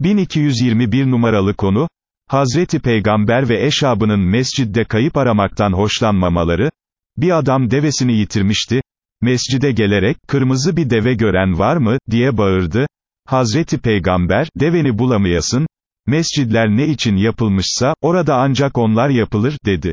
1221 numaralı konu, Hazreti Peygamber ve eşabının mescidde kayıp aramaktan hoşlanmamaları, bir adam devesini yitirmişti, mescide gelerek, kırmızı bir deve gören var mı, diye bağırdı, Hazreti Peygamber, deveni bulamayasın, mescidler ne için yapılmışsa, orada ancak onlar yapılır, dedi.